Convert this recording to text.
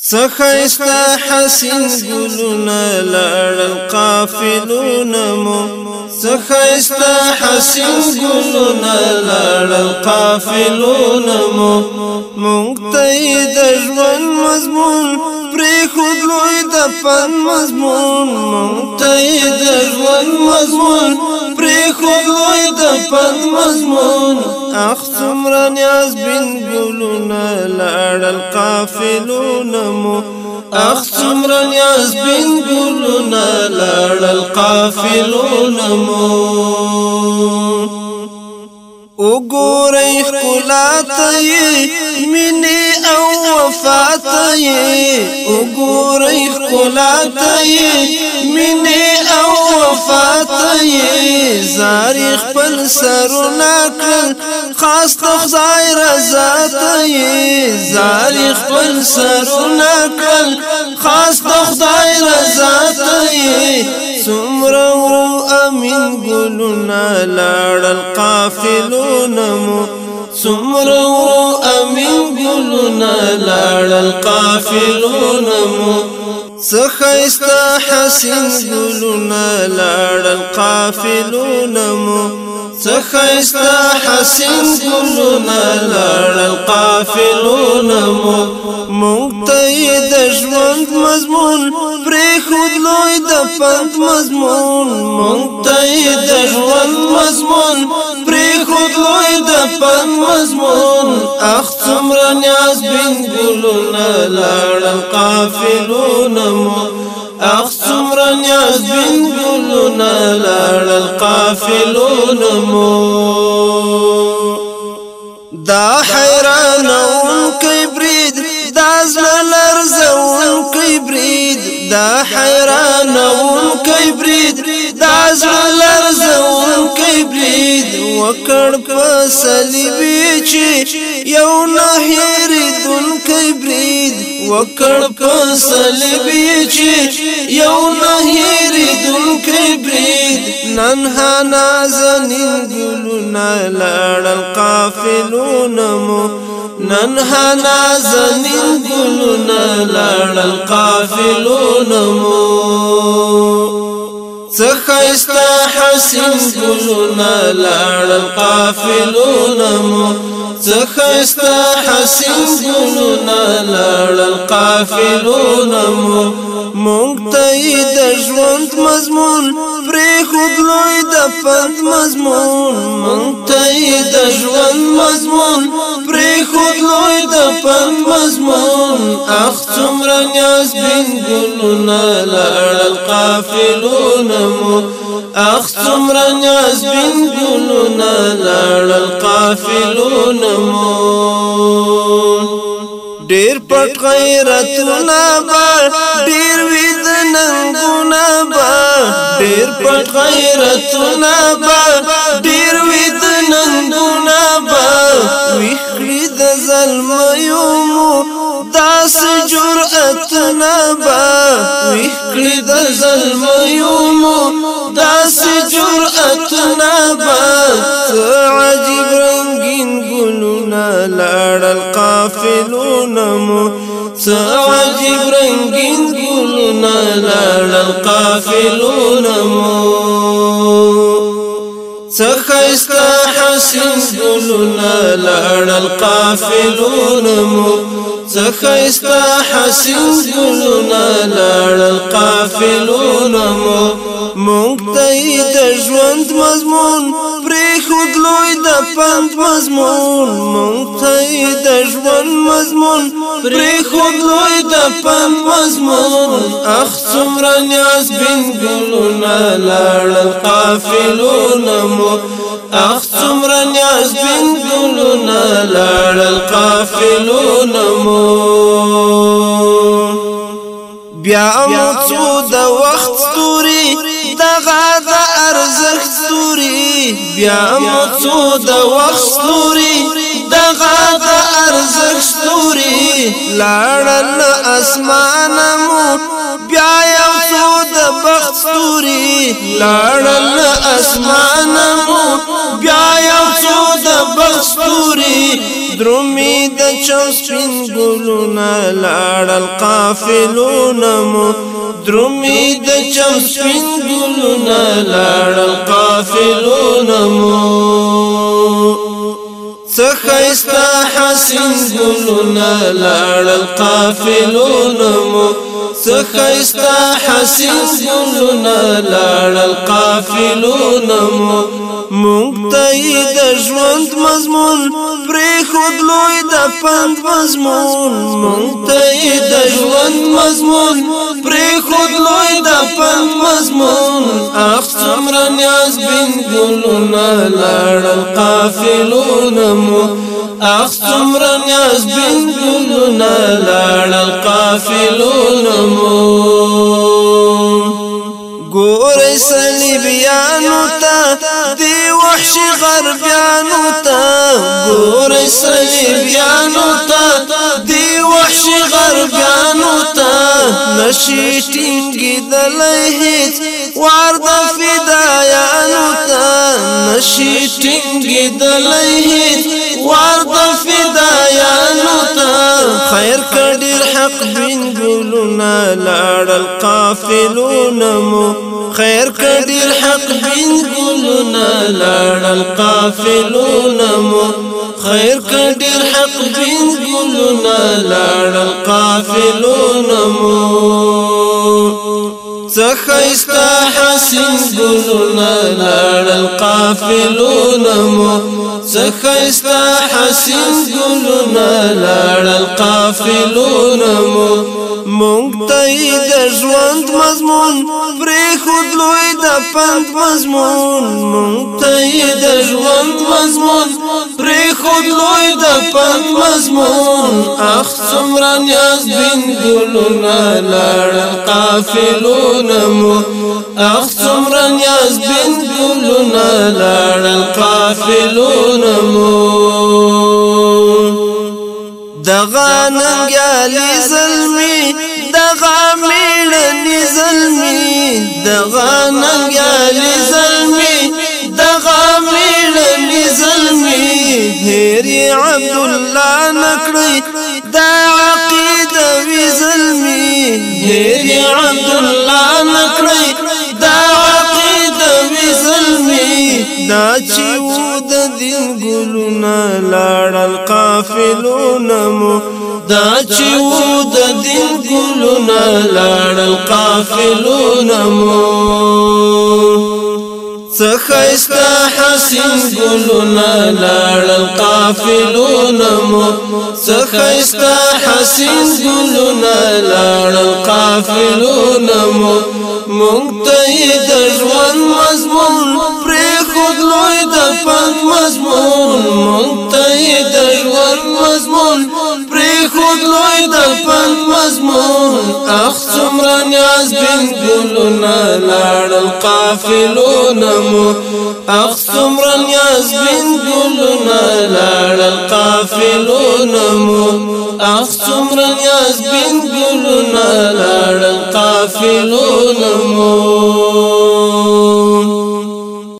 سخیستا حسین گلونا لړل قافلونا مو سخیستا حسین گلونا لړل قافلونا مو مونږ ته د ژوند مضمون پرې خود لوی د فن مضمون مونږ ته د ژوند مضمون پری خودوی د اخ څومره نیاز بن ګلونه لاړل قافلونه مو اخ څومره نیاز بن ګلونه لاړل قافلونه مو وګورئ ښکلا ته یې مینې او وفا ته یې وګورئ ښکلا ته او وفاتي زاری خپل سرونه کړل خاص د خدای رضا ته زاری خپل سرونه کړل خاص د خدای رضا ته څومره امين ګلونه لاړل قافلونه مو څومره امين ګلونه لاړل قافلونه مو سخيستا حسين قلنا لعد القافلون مو سخيستا حسين قلنا لعد القافلون مو مقتيد جوند مضمون پریخود لوی د پند مضمون مقتيد جوند مضمون پریخود لوی د پند مضمون اخ څومره نیاز بین ګلونه لړل قاف نمو اخصم سمرا نیاز بین گلونا لارل قافلون مو دا حيران اون کئی دا زل الارز اون کئی دا حيران اون کئی ځالر زون کبرید وکړ په صلیبی چې یو نهیر دن کبرید وکړ په صلیبی چې یو نهیر دن کبرید نن حنا زنین ګلونا لړل قافلون مو نن حنا زنین گلونا لړل قافلون مو څخه حسین ګلونه لاړ قافلونه مو څخه حسین ګلونه لاړ قافلونه مو مونږ ته د ژوند مضمون پرې خودلوي د پند مضمون مونږ ته د ژوند مضمون پرې خودلوي د پند مضمون اخڅو نیاز بین گلونا لړل قافلونا مو اخ څومره نیاز بین گلونا لړل قافلونا مو ډیر پټ غیرتونه با ډیر وید ننګونه با ډیر پټ غیرتونه با ډیر وید ننګونه با ویخري د ظلم یو کړی د ظلمیومو داسې جرأتونه به عجیب رنگین ګلونه لاړل قافلونه مو عجیب رنگین ګلونه لاړل قافلونه مو سخيستا حسين قلنا لعن القافلون مو سخيستا حسين قلنا لعن لوی د ژوند مضمون پریخود لوی د پند مضمون مونږ د ژوند مضمون پریخود لوی د پند مضمون اخ څومره نیاز بین ګلونه لاړل قافلونه مو اخ څومره نیاز بین ګلونه لاړل قافلونه مو بیا مو څو د هغه د ارزښت ستوري بیا مو څو د وخت ستوري دغه د ارزښت ستوري لاړن اسمان مو بیا یو څو د بخت ستوري لاړن اسمان مو بیا یو څو درومي د چوس پین ګلونا لاړل قافلون مو درومي د چوس پین ګلونا لاړل قافلون مو سخیستا حسین گلونا لارل قافلون مو سخیستا حسین گلونا لارل قافلون مو مونگ تایی دا جوند مضمون پری خود لوی د پند مضمون مونږ ته د ژوند مضمون پری خود لوی د پند مضمون اخ څومره نیاز بین ګلونه لاړل قافلونه مو اخ څومره نیاز بین ګلونه لاړل قافلونه مو ګورې صلیبیانو ته دی وحشي غربیانو ته ګورې ګور اسرائیلیانو ته دی وحشي غرګانو ته نشي ټینګې دلای هیڅ وار د ته نشي ټینګې دلای هیڅ وار د ته حق بین ګلونا لاړل القافلون مو خیر ګلونا مو خیر کډیر حق بین ګلونا لاړل قافلون مو څخه استحا سنگلونا لړل قافلونا مو زخيستا حسين گلونا لړل قافلونا مو مونږ ته د ژوند مضمون پرې خود لوی د پند مضمون مونږ ته د ژوند مضمون پرې خود لوی د پند مضمون اخ څومره نیاز بین ګلونه لړ قافلونه مو اخ څومره نیاز بین ګلونه لاړل قافلونه مو دغه ننګیالي زلمي دغه میړني زلمي دغه ننګیالي زلمي دغه میړني زلمي هيري عبد الله نکړي دا عقیده وی زلمي هيري عبد نه لاړل قافلونه مو دا چې و د دین ګلونه لاړل قافلونه مو څخېستا حسین ګلونه لاړل قافلونه مو څخېستا حسین ګلونه لاړل قافلونه مو مونږ ته د ژوند مضمون منتهی د ژوند مضمون پریخود لوی د پند مضمون اخ څومره نیاز بین ګلونه لاړل قافلونه مو اخ څومره نیاز بین ګلونه لاړل قافلونه مو اخ څومره نیاز بین ګلونه لاړل قافلونه مو